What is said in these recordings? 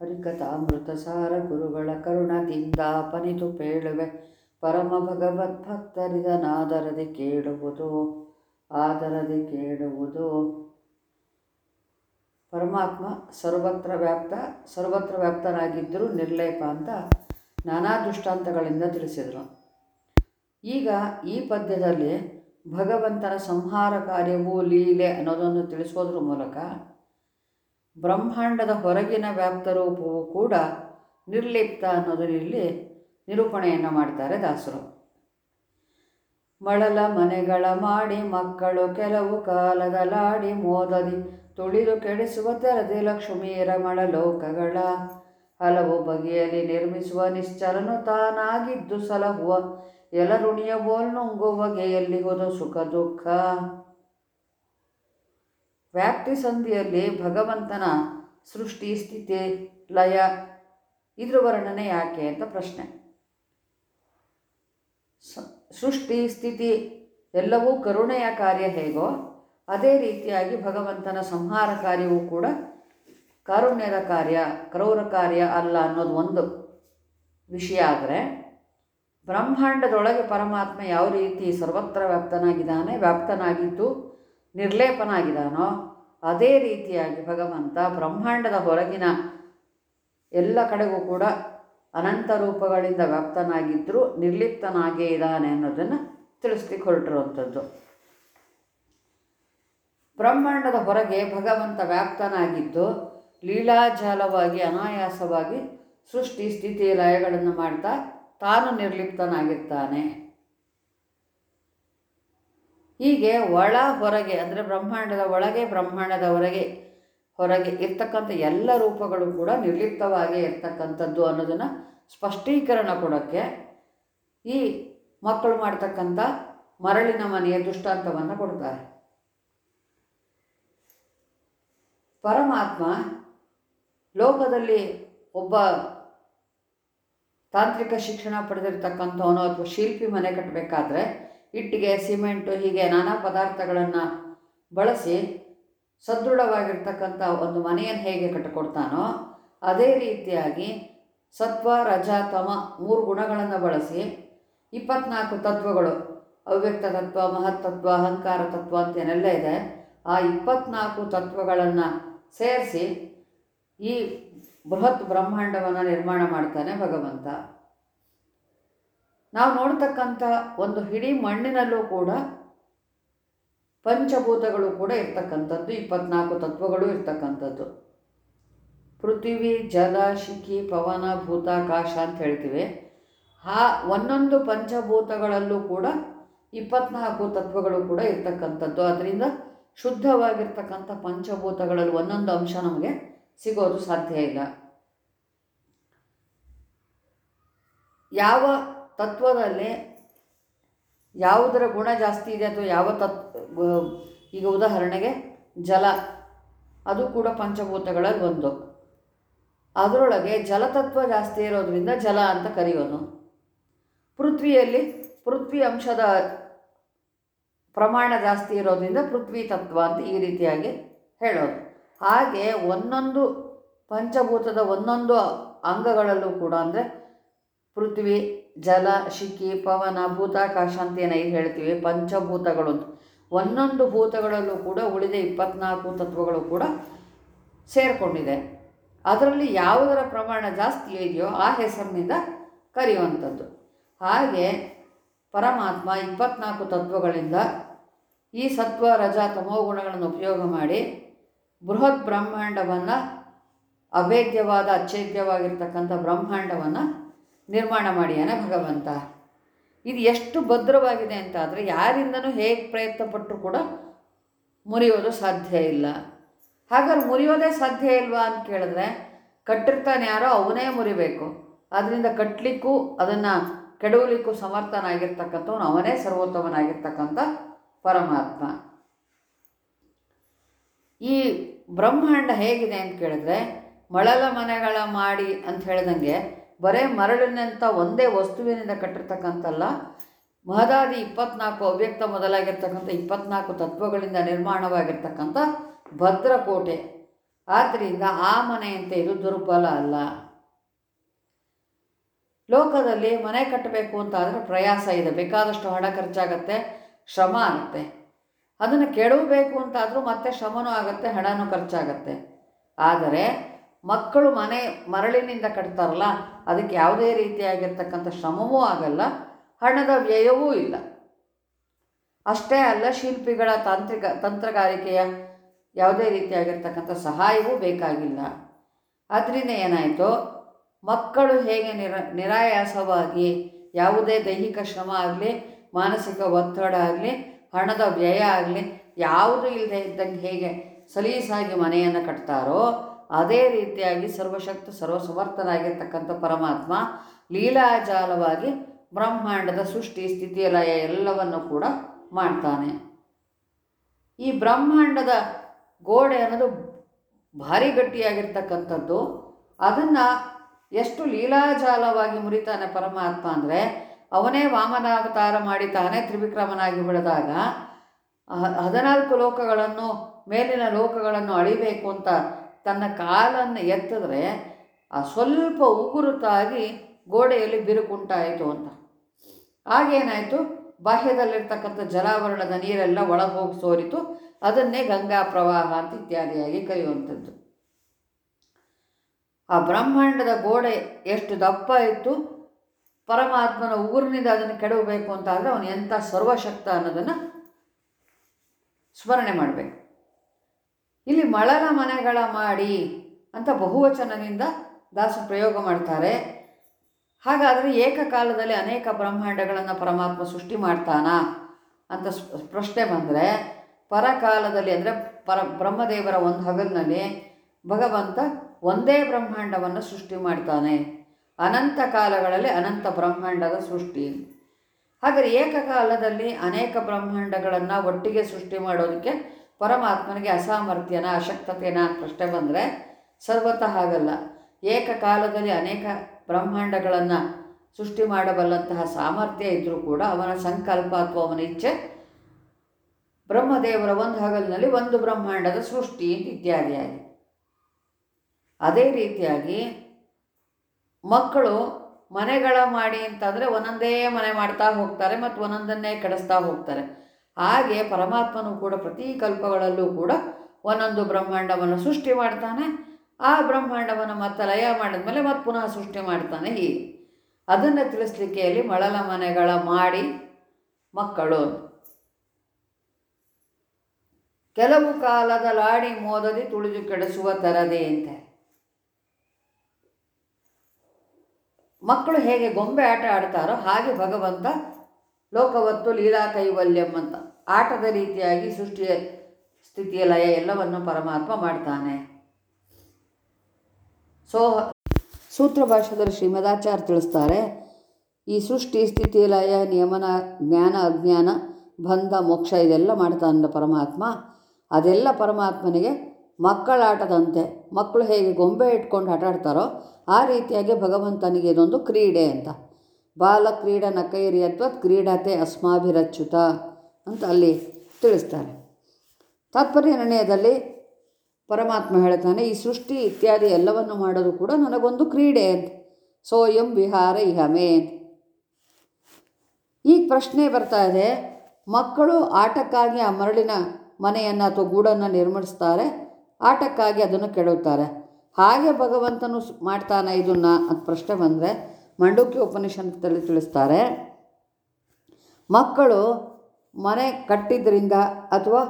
ಹರಿಕಥಾಮೃತ ಸಾರ ಗುರುಗಳ ಕರುಣದಿಂದ ಪನಿತು ಪೇಳುವೆ. ಪರಮ ಭಗವತ್ ಭಕ್ತರಿದನಾದರದೆ ಕೇಳುವುದು, ಆದರದೆ ಕೇಳುವುದು. ಪರಮಾತ್ಮ ಸರ್ವತ್ರ ವ್ಯಾಪ್ತ, ಸರ್ವತ್ರ ವ್ಯಾಪ್ತನಾಗಿದ್ದರೂ ನಿರ್ಲೇಪ ಅಂತ ನಾನಾ ದೃಷ್ಟಾಂತಗಳಿಂದ ತಿಳಿಸಿದರು. ಈಗ ಈ ಪದ್ಯದಲ್ಲಿ ಭಗವಂತನ ಸಂಹಾರ ಕಾರ್ಯವು ಲೀಲೆ ಅನ್ನೋದನ್ನು ತಿಳಿಸೋದ್ರ ಮೂಲಕ ಬ್ರಹ್ಮಾಂಡದ ಹೊರಗಿನ ವ್ಯಾಪ್ತ ರೂಪವು ಕೂಡ ನಿರ್ಲಿಪ್ತ ಅನ್ನೋದರಲ್ಲಿ ನಿರೂಪಣೆಯನ್ನು ಮಾಡ್ತಾರೆ ದಾಸರು. ಮಳಲ ಮನೆಗಳ ಮಾಡಿ ಮಕ್ಕಳು ಕೆಲವು ಕಾಲದಲಾಡಿ ಮೋದದಿ, ತುಳಿದು ಕೆಡಿಸುವ ತೆರದಿ ಲಕ್ಷ್ಮೀರ ಮಳಲೋಕಗಳ. ಹಲವು ಬಗೆಯಲ್ಲಿ ನಿರ್ಮಿಸುವ ನಿಶ್ಚಲನು ತಾನಾಗಿದ್ದು ಸಲಹುವ ಎಲರುಣಿಯ ಬೋಲ್ ನುಂಗುವ ಹೋದ ಸುಖ ದುಃಖ. ವ್ಯಾಪ್ತಿ ಸಂಧಿಯಲ್ಲಿ ಭಗವಂತನ ಸೃಷ್ಟಿ, ಸ್ಥಿತಿ, ಲಯ, ಇದ್ರ ವರ್ಣನೆ ಯಾಕೆ ಅಂತ ಪ್ರಶ್ನೆ. ಸೃಷ್ಟಿ, ಸ್ಥಿತಿ ಎಲ್ಲವೂ ಕರುಣೆಯ ಕಾರ್ಯ ಹೇಗೋ ಅದೇ ರೀತಿಯಾಗಿ ಭಗವಂತನ ಸಂಹಾರ ಕಾರ್ಯವೂ ಕೂಡ ಕಾರುಣ್ಯದ ಕಾರ್ಯ, ಕ್ರೌರ ಕಾರ್ಯ ಅಲ್ಲ ಅನ್ನೋದು ಒಂದು ವಿಷಯ ಆದರೆ ಬ್ರಹ್ಮಾಂಡದೊಳಗೆ ಪರಮಾತ್ಮ ಯಾವ ರೀತಿ ಸರ್ವತ್ರ ವ್ಯಾಪ್ತನಾಗಿದ್ದಾನೆ, ವ್ಯಾಪ್ತನಾಗಿದ್ದು ನಿರ್ಲೇಪನಾಗಿದ್ದಾನೋ, ಅದೇ ರೀತಿಯಾಗಿ ಭಗವಂತ ಬ್ರಹ್ಮಾಂಡದ ಹೊರಗಿನ ಎಲ್ಲ ಕಡೆಗೂ ಕೂಡ ಅನಂತ ರೂಪಗಳಿಂದ ವ್ಯಾಪ್ತನಾಗಿದ್ದರೂ ನಿರ್ಲಿಪ್ತನಾಗೇ ಇದ್ದಾನೆ ಅನ್ನೋದನ್ನು ತಿಳಿಸ್ಲಿಕ್ಕೆ ಹೊರಟಿರುವಂಥದ್ದು ಬ್ರಹ್ಮಾಂಡದ ಹೊರಗೆ ಭಗವಂತ ವ್ಯಾಪ್ತನಾಗಿದ್ದು ಲೀಲಾಜಾಲವಾಗಿ ಅನಾಯಾಸವಾಗಿ ಸೃಷ್ಟಿ ಸ್ಥಿತಿ ಲಯಗಳನ್ನು ಮಾಡ್ತಾ ತಾನು ನಿರ್ಲಿಪ್ತನಾಗಿರ್ತಾನೆ. ಹೀಗೆ ಒಳ ಹೊರಗೆ, ಅಂದರೆ ಬ್ರಹ್ಮಾಂಡದ ಒಳಗೆ, ಬ್ರಹ್ಮಾಂಡದ ಹೊರಗೆ ಹೊರಗೆ ಇರ್ತಕ್ಕಂಥ ಎಲ್ಲ ರೂಪಗಳು ಕೂಡ ನಿರ್ಲಿಪ್ತವಾಗಿ ಇರ್ತಕ್ಕಂಥದ್ದು ಅನ್ನೋದನ್ನು ಸ್ಪಷ್ಟೀಕರಣ ಕೊಡೋಕ್ಕೆ ಈ ಮಕ್ಕಳು ಮಾಡ್ತಕ್ಕಂಥ ಮರಳಿನ ಮನೆಯ ದುಷ್ಟಾಂತವನ್ನು ಕೊಡ್ತಾರೆ. ಪರಮಾತ್ಮ ಲೋಕದಲ್ಲಿ ಒಬ್ಬ ತಾಂತ್ರಿಕ ಶಿಕ್ಷಣ ಪಡೆದಿರ್ತಕ್ಕಂಥವನು ಅಥವಾ ಶಿಲ್ಪಿ ಮನೆ ಕಟ್ಟಬೇಕಾದ್ರೆ ಇಟ್ಟಿಗೆ, ಸಿಮೆಂಟು ಹೀಗೆ ನಾನಾ ಪದಾರ್ಥಗಳನ್ನು ಬಳಸಿ ಸದೃಢವಾಗಿರ್ತಕ್ಕಂಥ ಒಂದು ಮನೆಯನ್ನು ಹೇಗೆ ಕಟ್ಟಿಕೊಡ್ತಾನೋ ಅದೇ ರೀತಿಯಾಗಿ ಸತ್ವ, ರಜ, ತಮ ಮೂರು ಗುಣಗಳನ್ನು ಬಳಸಿ ಇಪ್ಪತ್ನಾಲ್ಕು ತತ್ವಗಳು, ಅವ್ಯಕ್ತ ತತ್ವ ಮಹತ್ತತ್ವ ಅಹಂಕಾರ ತತ್ವ ಅಂತ ಏನೆಲ್ಲ ಇದೆ, ಆ ಇಪ್ಪತ್ನಾಲ್ಕು ತತ್ವಗಳನ್ನು ಸೇರಿಸಿ ಈ ಬೃಹತ್ ಬ್ರಹ್ಮಾಂಡವನ್ನು ನಿರ್ಮಾಣ ಮಾಡ್ತಾನೆ ಭಗವಂತ. ನಾವು ನೋಡ್ತಕ್ಕಂಥ ಒಂದು ಹಿಡಿ ಮಣ್ಣಿನಲ್ಲೂ ಕೂಡ ಪಂಚಭೂತಗಳು ಕೂಡ ಇರ್ತಕ್ಕಂಥದ್ದು, ಇಪ್ಪತ್ನಾಲ್ಕು ತತ್ವಗಳು ಇರ್ತಕ್ಕಂಥದ್ದು. ಪೃಥ್ವಿ, ಜಲ, ಶಿಖಿ, ಪವನ ಭೂತಾಕಾಶ ಅಂತ ಹೇಳ್ತೀವಿ. ಆ ಒಂದೊಂದು ಪಂಚಭೂತಗಳಲ್ಲೂ ಕೂಡ ಇಪ್ಪತ್ನಾಲ್ಕು ತತ್ವಗಳು ಕೂಡ ಇರ್ತಕ್ಕಂಥದ್ದು. ಅದರಿಂದ ಶುದ್ಧವಾಗಿರ್ತಕ್ಕಂಥ ಪಂಚಭೂತಗಳಲ್ಲಿ ಒಂದೊಂದು ಅಂಶ ನಮಗೆ ಸಿಗೋದು ಸಾಧ್ಯ ಇಲ್ಲ. ಯಾವ ತತ್ವದಲ್ಲಿ ಯಾವುದರ ಗುಣ ಜಾಸ್ತಿ ಇದೆ ಅಥವಾ ಯಾವ ತತ್ ಈಗ ಉದಾಹರಣೆಗೆ ಜಲ, ಅದು ಕೂಡ ಪಂಚಭೂತಗಳಲ್ಲಿ ಒಂದು. ಅದರೊಳಗೆ ಜಲತತ್ವ ಜಾಸ್ತಿ ಇರೋದರಿಂದ ಜಲ ಅಂತ ಕರೆಯೋನು ಪೃಥ್ವಿಯಲ್ಲಿ ಪೃಥ್ವಿ ಅಂಶದ ಪ್ರಮಾಣ ಜಾಸ್ತಿ ಇರೋದ್ರಿಂದ ಪೃಥ್ವಿ ತತ್ವ ಅಂತ ಈ ರೀತಿಯಾಗಿ ಹೇಳೋದು. ಹಾಗೆ ಒಂದೊಂದು ಪಂಚಭೂತದ ಒಂದೊಂದು ಅಂಗಗಳಲ್ಲೂ ಕೂಡ ಅಂದರೆ ಪೃಥ್ವಿ ಜಲ, ಶಿಖಿ, ಪವನ, ಭೂತಾಕಾಶ ಅಂತ ಏನು ಹೇಳ್ತೀವಿ, ಪಂಚಭೂತಗಳು ಒಂದೊಂದು ಭೂತಗಳಲ್ಲೂ ಕೂಡ ಉಳಿದ ಇಪ್ಪತ್ನಾಲ್ಕು ತತ್ವಗಳು ಕೂಡ ಸೇರಿಕೊಂಡಿದೆ. ಅದರಲ್ಲಿ ಯಾವುದರ ಪ್ರಮಾಣ ಜಾಸ್ತಿ ಇದೆಯೋ ಆ ಹೆಸರಿನಿಂದ ಕರೆಯುವಂಥದ್ದು. ಹಾಗೆ ಪರಮಾತ್ಮ ಇಪ್ಪತ್ನಾಲ್ಕು ತತ್ವಗಳಿಂದ ಈ ಸತ್ವ, ರಜ, ತಮೋ ಗುಣಗಳನ್ನು ಉಪಯೋಗ ಮಾಡಿ ಬೃಹತ್ ಬ್ರಹ್ಮಾಂಡವನ್ನು ಅಭೇದ್ಯವಾದ, ಅಚ್ಛೇದ್ಯವಾಗಿರ್ತಕ್ಕಂಥ ಬ್ರಹ್ಮಾಂಡವನ್ನು ನಿರ್ಮಾಣ ಮಾಡಿಯಾನ ಭಗವಂತ. ಇದು ಎಷ್ಟು ಭದ್ರವಾಗಿದೆ ಅಂತ ಆದರೆ ಯಾರಿಂದನೂ ಹೇಗೆ ಪ್ರಯತ್ನ ಪಟ್ಟರೂ ಕೂಡ ಮುರಿಯೋದು ಸಾಧ್ಯ ಇಲ್ಲ. ಹಾಗಾದ್ರೆ ಮುರಿಯೋದೇ ಸಾಧ್ಯ ಇಲ್ವಾ ಅಂತ ಕೇಳಿದ್ರೆ ಕಟ್ಟಿರ್ತಾನೆ ಯಾರೋ ಅವನೇ ಮುರಿಬೇಕು. ಅದರಿಂದ ಕಟ್ಟಲಿಕ್ಕೂ ಅದನ್ನು ಕೆಡವಲಿಕ್ಕೂ ಸಮರ್ಥನಾಗಿರ್ತಕ್ಕಂಥವನು ಅವನೇ ಸರ್ವೋತ್ತಮನಾಗಿರ್ತಕ್ಕಂಥ ಪರಮಾತ್ಮ. ಈ ಬ್ರಹ್ಮಾಂಡ ಹೇಗಿದೆ ಅಂತ ಕೇಳಿದ್ರೆ ಮಳಲ ಮನೆಗಳ ಮಾಡಿ ಅಂತ ಹೇಳ್ದಂಗೆ ಬರೇ ಮರಳಿನಂಥ ಒಂದೇ ವಸ್ತುವಿನಿಂದ ಕಟ್ಟಿರ್ತಕ್ಕಂಥಲ್ಲ, ಮಹದಾದಿ ಇಪ್ಪತ್ನಾಲ್ಕು ಅವ್ಯಕ್ತ ಮೊದಲಾಗಿರ್ತಕ್ಕಂಥ ಇಪ್ಪತ್ನಾಲ್ಕು ತತ್ವಗಳಿಂದ ನಿರ್ಮಾಣವಾಗಿರ್ತಕ್ಕಂಥ ಭದ್ರಕೋಟೆ. ಆದ್ದರಿಂದ ಆ ಮನೆಯಂತೆ ಇದು ದುರ್ಬಲ ಅಲ್ಲ. ಲೋಕದಲ್ಲಿ ಮನೆ ಕಟ್ಟಬೇಕು ಅಂತ ಆದರೆ ಪ್ರಯಾಸ ಇದೆ. ಬೇಕಾದಷ್ಟು ಹಣ ಖರ್ಚಾಗತ್ತೆ, ಶ್ರಮ ಆಗುತ್ತೆ. ಅದನ್ನು ಕೆಡವಬೇಕು ಅಂತಾದರೂ ಮತ್ತೆ ಶ್ರಮನೂ ಆಗುತ್ತೆ, ಹಣನೂ ಖರ್ಚಾಗತ್ತೆ. ಆದರೆ ಮಕ್ಕಳು ಮನೆ ಮರಳಿನಿಂದ ಕಟ್ತಾರಲ್ಲ, ಅದಕ್ಕೆ ಯಾವುದೇ ರೀತಿಯಾಗಿರ್ತಕ್ಕಂಥ ಶ್ರಮವೂ ಆಗಲ್ಲ, ಹಣದ ವ್ಯಯವೂ ಇಲ್ಲ. ಅಷ್ಟೇ ಅಲ್ಲ, ಶಿಲ್ಪಿಗಳ ತಾಂತ್ರಿಕ ತಂತ್ರಗಾರಿಕೆಯ ಯಾವುದೇ ರೀತಿಯಾಗಿರ್ತಕ್ಕಂಥ ಸಹಾಯವೂ ಬೇಕಾಗಿಲ್ಲ. ಅದರಿಂದ ಏನಾಯಿತು? ಮಕ್ಕಳು ಹೇಗೆ ನಿರ ನಿರಾಯಾಸವಾಗಿ, ಯಾವುದೇ ದೈಹಿಕ ಶ್ರಮ ಆಗಲಿ, ಮಾನಸಿಕ ಒತ್ತಡ ಆಗಲಿ, ಹಣದ ವ್ಯಯ ಆಗಲಿ, ಯಾವುದು ಇಲ್ಲದೆ ಇದ್ದಂಗೆ ಹೇಗೆ ಸಲೀಸಾಗಿ ಮನೆಯನ್ನು ಕಟ್ತಾರೋ ಅದೇ ರೀತಿಯಾಗಿ ಸರ್ವಶಕ್ತ, ಸರ್ವಸಮರ್ಥನಾಗಿರ್ತಕ್ಕಂಥ ಪರಮಾತ್ಮ ಲೀಲಾಜಾಲವಾಗಿ ಬ್ರಹ್ಮಾಂಡದ ಸೃಷ್ಟಿ, ಸ್ಥಿತಿ, ಲಯ ಎಲ್ಲವನ್ನು ಕೂಡ ಮಾಡ್ತಾನೆ. ಈ ಬ್ರಹ್ಮಾಂಡದ ಗೋಡೆ ಅನ್ನೋದು ಭಾರಿ ಗಟ್ಟಿಯಾಗಿರ್ತಕ್ಕಂಥದ್ದು. ಅದನ್ನು ಎಷ್ಟು ಲೀಲಾಜಾಲವಾಗಿ ಮುರಿತಾನೆ ಪರಮಾತ್ಮ ಅಂದರೆ, ಅವನೇ ವಾಮನಾವತಾರ ಮಾಡಿ ತಾನೇ ತ್ರಿವಿಕ್ರಮನಾಗಿ ಬೆಳೆದಾಗ, ಹದಿನಾಲ್ಕು ಲೋಕಗಳನ್ನು, ಮೇಲಿನ ಲೋಕಗಳನ್ನು ಅಳಿಬೇಕು ಅಂತ ತನ್ನ ಕಾಲನ್ನು ಎತ್ತಿದ್ರೆ ಆ ಸ್ವಲ್ಪ ಉಗುರುತಾಗಿ ಗೋಡೆಯಲ್ಲಿ ಬಿರುಕುಂಟಾಯಿತು ಅಂತ. ಆಗೇನಾಯಿತು ಬಾಹ್ಯದಲ್ಲಿರ್ತಕ್ಕಂಥ ಜಲಾವರಣದ ನೀರೆಲ್ಲ ಒಳಗೆ ಹೋಗಿ ಸೋರಿತು. ಅದನ್ನೇ ಗಂಗಾ ಪ್ರವಾಹ ಅಂತ ಇತ್ಯಾದಿಯಾಗಿ ಕರೆಯುವಂಥದ್ದು. ಆ ಬ್ರಹ್ಮಾಂಡದ ಗೋಡೆ ಎಷ್ಟು ದಪ್ಪ ಇತ್ತು, ಪರಮಾತ್ಮನ ಉಗುರಿನಿಂದ ಅದನ್ನು ಕೆಡವಬೇಕು ಅಂತ ಆದರೆ ಅವನು ಎಂಥ ಸರ್ವಶಕ್ತ ಅನ್ನೋದನ್ನು ಸ್ಮರಣೆ ಮಾಡಬೇಕು. ಇಲ್ಲಿ ಮಳಲ ಮನೆಗಳ ಮಾಡಿ ಅಂತ ಬಹುವಚನದಿಂದ ದಾಸ ಪ್ರಯೋಗ ಮಾಡ್ತಾರೆ. ಹಾಗಾದರೆ ಏಕಕಾಲದಲ್ಲಿ ಅನೇಕ ಬ್ರಹ್ಮಾಂಡಗಳನ್ನು ಪರಮಾತ್ಮ ಸೃಷ್ಟಿ ಮಾಡ್ತಾನಾ ಅಂತ ಪ್ರಶ್ನೆ ಬಂದರೆ, ಪರಕಾಲದಲ್ಲಿ ಅಂದರೆ ಪರ ಬ್ರಹ್ಮದೇವರ ಒಂದು ಹಗಲಿನಲ್ಲಿ ಭಗವಂತ ಒಂದೇ ಬ್ರಹ್ಮಾಂಡವನ್ನು ಸೃಷ್ಟಿ ಮಾಡ್ತಾನೆ. ಅನಂತ ಕಾಲಗಳಲ್ಲಿ ಅನಂತ ಬ್ರಹ್ಮಾಂಡದ ಸೃಷ್ಟಿ. ಹಾಗಾದರೆ ಏಕಕಾಲದಲ್ಲಿ ಅನೇಕ ಬ್ರಹ್ಮಾಂಡಗಳನ್ನು ಒಟ್ಟಿಗೆ ಸೃಷ್ಟಿ ಮಾಡೋದಕ್ಕೆ ಪರಮಾತ್ಮನಿಗೆ ಅಸಾಮರ್ಥ್ಯನ, ಅಶಕ್ತತೆನ ಪ್ರಶ್ನೆ ಬಂದರೆ ಸರ್ವತಃ ಹಾಗಲ್ಲ. ಏಕಕಾಲದಲ್ಲಿ ಅನೇಕ ಬ್ರಹ್ಮಾಂಡಗಳನ್ನು ಸೃಷ್ಟಿ ಮಾಡಬಲ್ಲಂತಹ ಸಾಮರ್ಥ್ಯ ಇದ್ದರೂ ಕೂಡ ಅವನ ಸಂಕಲ್ಪ ಅಥವಾ ಅವನ ಇಚ್ಛೆ ಬ್ರಹ್ಮದೇವರ ಒಂದು ಹಗಲಿನಲ್ಲಿ ಒಂದು ಬ್ರಹ್ಮಾಂಡದ ಸೃಷ್ಟಿ ಇತ್ಯಾದಿಯಾಗಿ ಅದೇ ರೀತಿಯಾಗಿ ಮಕ್ಕಳು ಮನೆಗಳ ಮಾಡಿ ಅಂತಂದರೆ ಒಂದೊಂದೇ ಮನೆ ಮಾಡ್ತಾ ಹೋಗ್ತಾರೆ, ಮತ್ತು ಒಂದೊಂದನ್ನೇ ಕೆಡಿಸ್ತಾ ಹೋಗ್ತಾರೆ. ಹಾಗೆ ಪರಮಾತ್ಮನು ಕೂಡ ಪ್ರತಿ ಕಲ್ಪಗಳಲ್ಲೂ ಕೂಡ ಒಂದೊಂದು ಬ್ರಹ್ಮಾಂಡವನ್ನು ಸೃಷ್ಟಿ ಮಾಡ್ತಾನೆ. ಆ ಬ್ರಹ್ಮಾಂಡವನ್ನು ಮತ್ತೆ ಲಯ ಮಾಡಿದ್ಮೇಲೆ ಮತ್ತೆ ಪುನಃ ಸೃಷ್ಟಿ ಮಾಡ್ತಾನೆ ಹೀಗೆ. ಅದನ್ನು ತಿಳಿಸ್ಲಿಕ್ಕೆ ಅಲ್ಲಿ ಮಳಲ ಮನೆಗಳ ಮಾಡಿ ಮಕ್ಕಳು. ಕೆಲವು ಕಾಲದ ಲಾಡಿ ಮೋದದಿ ತುಳಿದು ಕೆಡಿಸುವ ತರದೇ ಅಂತೆ. ಮಕ್ಕಳು ಹೇಗೆ ಗೊಂಬೆ ಆಟ ಆಡ್ತಾರೋ ಹಾಗೆ ಭಗವಂತ ಲೋಕವತ್ತು ಲೀಲಾ ಕೈವಲ್ಯಂ ಅಂತ. ಆಟದ ರೀತಿಯಾಗಿ ಸೃಷ್ಟಿಯ ಸ್ಥಿತಿಯ ಲಯ ಎಲ್ಲವನ್ನು ಪರಮಾತ್ಮ ಮಾಡ್ತಾನೆ. ಸೋ, ಸೂತ್ರ ಭಾಷೆದಲ್ಲಿ ಶ್ರೀಮದಾಚಾರ್ಯ ತಿಳಿಸ್ತಾರೆ, ಈ ಸೃಷ್ಟಿ ಸ್ಥಿತಿ ಲಯ, ನಿಯಮನ, ಜ್ಞಾನ, ಅಜ್ಞಾನ, ಬಂಧ, ಮೋಕ್ಷ ಇದೆಲ್ಲ ಮಾಡ್ತಾನೆ ಪರಮಾತ್ಮ. ಅದೆಲ್ಲ ಪರಮಾತ್ಮನಿಗೆ ಮಕ್ಕಳಾಟದಂತೆ, ಮಕ್ಕಳು ಹೇಗೆ ಗೊಂಬೆ ಇಟ್ಕೊಂಡು ಆಟಾಡ್ತಾರೋ ಆ ರೀತಿಯಾಗಿ ಭಗವಂತನಿಗೆ ಇದೊಂದು ಕ್ರೀಡೆ ಅಂತ. ಬಾಲ ಕ್ರೀಡನ ನಕೈರಿ ಅಥವಾ ಕ್ರೀಡತೆ ಅಸ್ಮಾಭಿರಚ್ಯುತ. ಅಂತ ಅಲ್ಲಿ ತಿಳಿಸ್ತಾರೆ. ತಾತ್ಪರ್ಯ ನಿರ್ಣಯದಲ್ಲಿ ಪರಮಾತ್ಮ ಹೇಳ್ತಾನೆ, ಈ ಸೃಷ್ಟಿ ಇತ್ಯಾದಿ ಎಲ್ಲವನ್ನು ಮಾಡೋದು ಕೂಡ ನನಗೊಂದು ಕ್ರೀಡೆ ಅಂತ. ಸೋಯಂ ವಿಹಾರ ಇಹಮೇ ಈಗ ಪ್ರಶ್ನೆ ಬರ್ತಾ ಇದೆ, ಮಕ್ಕಳು ಆಟಕ್ಕಾಗಿ ಆ ಮರಳಿನ ಮನೆಯನ್ನು ಅಥವಾ ಗೂಡನ್ನು ನಿರ್ಮಿಸ್ತಾರೆ, ಆಟಕ್ಕಾಗಿ ಅದನ್ನು ಕೆಡುತ್ತಾರೆ ಹಾಗೆ ಭಗವಂತನು ಮಾಡ್ತಾನೆ ಇದನ್ನು ಅಂತ ಪ್ರಶ್ನೆ ಬಂದರೆ ಮಂಡುಕ್ಯ ಉಪನಿಷತ್ತಲ್ಲಿ ತಿಳಿಸ್ತಾರೆ, ಮಕ್ಕಳು ಮನೆ ಕಟ್ಟಿದ್ರಿಂದ ಅಥವಾ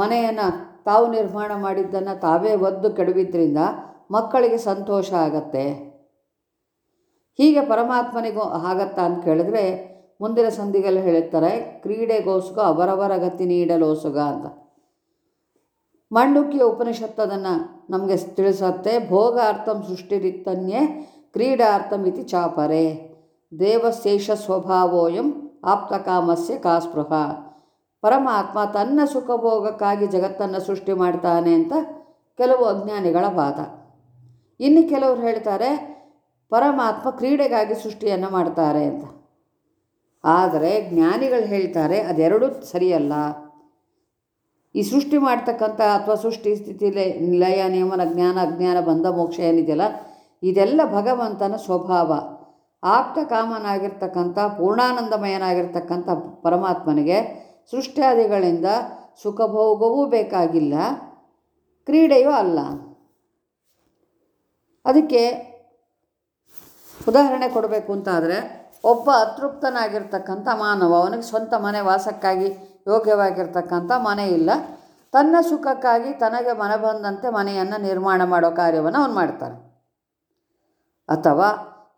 ಮನೆಯನ್ನು ತಾವು ನಿರ್ಮಾಣ ಮಾಡಿದ್ದನ್ನು ತಾವೇ ಒದ್ದು ಕೆಡವಿದ್ರಿಂದ ಮಕ್ಕಳಿಗೆ ಸಂತೋಷ ಆಗತ್ತೆ. ಹೀಗೆ ಪರಮಾತ್ಮನಿಗೂ ಆಗತ್ತಾ ಅಂತ ಕೇಳಿದ್ರೆ ಮುಂದಿನ ಸಂಧಿಗೆಲ್ಲ ಹೇಳುತ್ತಾರೆ ಕ್ರೀಡೆಗೋಸ್ಕ ಅವರವರ ಗತಿ ನೀಡಲೋಸುಗ ಅಂತ. ಮಾಂಡುಕ್ಯ ಉಪನಿಷತ್ತದನ್ನು ನಮಗೆ ತಿಳಿಸತ್ತೆ ಭೋಗಾರ್ಥಂ ಸೃಷ್ಟಿರಿತ್ತನ್ಯೇ ಕ್ರೀಡಾರ್ಥಂ ಇತಿ ಚಾಪರೆ, ದೇವಶೇಷ ಸ್ವಭಾವೋಯಂ ಆಪ್ತಕಾಮಸ್ಯ ಕಾಸ್ಪೃಹ. ಪರಮಾತ್ಮ ತನ್ನ ಸುಖಭೋಗಕ್ಕಾಗಿ ಜಗತ್ತನ್ನು ಸೃಷ್ಟಿ ಮಾಡ್ತಾನೆ ಅಂತ ಕೆಲವು ಅಜ್ಞಾನಿಗಳ ವಾದ. ಇನ್ನು ಕೆಲವರು ಹೇಳ್ತಾರೆ, ಪರಮಾತ್ಮ ಕ್ರೀಡೆಗಾಗಿ ಸೃಷ್ಟಿಯನ್ನು ಮಾಡ್ತಾರೆ ಅಂತ. ಆದರೆ ಜ್ಞಾನಿಗಳು ಹೇಳ್ತಾರೆ, ಅದೆರಡೂ ಸರಿಯಲ್ಲ. ಈ ಸೃಷ್ಟಿ ಮಾಡ್ತಕ್ಕಂಥ ಅಥವಾ ಸೃಷ್ಟಿ ಸ್ಥಿತಿ ಲಯ ಲಯ, ನಿಯಮನ ಜ್ಞಾನ, ಅಜ್ಞಾನ, ಬಂಧ, ಮೋಕ್ಷ ಏನಿದೆಯಲ್ಲ, ಇದೆಲ್ಲ ಭಗವಂತನ ಸ್ವಭಾವ. ಆಪ್ತ ಕಾಮನಾಗಿರ್ತಕ್ಕಂಥ, ಪೂರ್ಣಾನಂದಮಯನಾಗಿರ್ತಕ್ಕಂಥ ಪರಮಾತ್ಮನಿಗೆ ಸೃಷ್ಟ್ಯಾದಿಗಳಿಂದ ಸುಖಭೋಗವೂ ಬೇಕಾಗಿಲ್ಲ, ಕ್ರೀಡೆಯೂ ಅಲ್ಲ. ಅದಕ್ಕೆ ಉದಾಹರಣೆ ಕೊಡಬೇಕು ಅಂತಾದರೆ, ಒಬ್ಬ ಅತೃಪ್ತನಾಗಿರ್ತಕ್ಕಂಥ ಮಾನವ, ಅವನಿಗೆ ಸ್ವಂತ ಮನೆ ವಾಸಕ್ಕಾಗಿ ಯೋಗ್ಯವಾಗಿರ್ತಕ್ಕಂಥ ಮನೆ ಇಲ್ಲ, ತನ್ನ ಸುಖಕ್ಕಾಗಿ ತನಗೆ ಮನ ಬಂದಂತೆ ಮನೆಯನ್ನು ನಿರ್ಮಾಣ ಮಾಡೋ ಕಾರ್ಯವನ್ನು ಅವನು ಮಾಡ್ತಾನೆ. ಅಥವಾ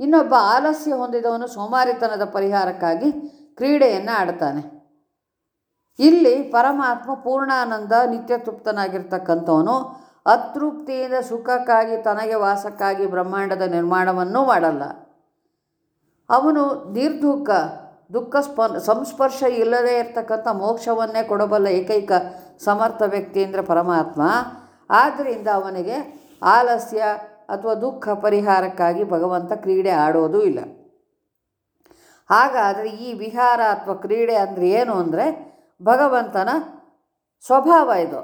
ಇನ್ನೊಬ್ಬ ಆಲಸ್ಯ ಹೊಂದಿದವನು ಸೋಮಾರಿತನದ ಪರಿಹಾರಕ್ಕಾಗಿ ಕ್ರೀಡೆಯನ್ನು ಆಡ್ತಾನೆ. ಇಲ್ಲಿ ಪರಮಾತ್ಮ ಪೂರ್ಣಾನಂದ ನಿತ್ಯ ತೃಪ್ತನಾಗಿರ್ತಕ್ಕಂಥವನು ಅತೃಪ್ತಿಯಿಂದ ಸುಖಕ್ಕಾಗಿ ತನಗೆ ವಾಸಕ್ಕಾಗಿ ಬ್ರಹ್ಮಾಂಡದ ನಿರ್ಮಾಣವನ್ನೂ ಮಾಡಲ್ಲ. ಅವನು ನಿರ್ದುಃಖ, ದುಃಖ ಸ್ಪ, ಸಂಸ್ಪರ್ಶ ಇಲ್ಲದೇ ಇರತಕ್ಕಂಥ ಮೋಕ್ಷವನ್ನೇ ಕೊಡಬಲ್ಲ ಏಕೈಕ ಸಮರ್ಥ ವ್ಯಕ್ತಿ ಅಂದರೆ ಪರಮಾತ್ಮ. ಆದ್ದರಿಂದ ಅವನಿಗೆ ಆಲಸ್ಯ ಅಥವಾ ದುಃಖ ಪರಿಹಾರಕ್ಕಾಗಿ ಭಗವಂತ ಕ್ರೀಡೆ ಆಡೋದು ಇಲ್ಲ. ಹಾಗಾದರೆ ಈ ವಿಹಾರ ಅಥವಾ ಕ್ರೀಡೆ ಅಂದರೆ ಏನು ಅಂದರೆ ಭಗವಂತನ ಸ್ವಭಾವ ಇದು.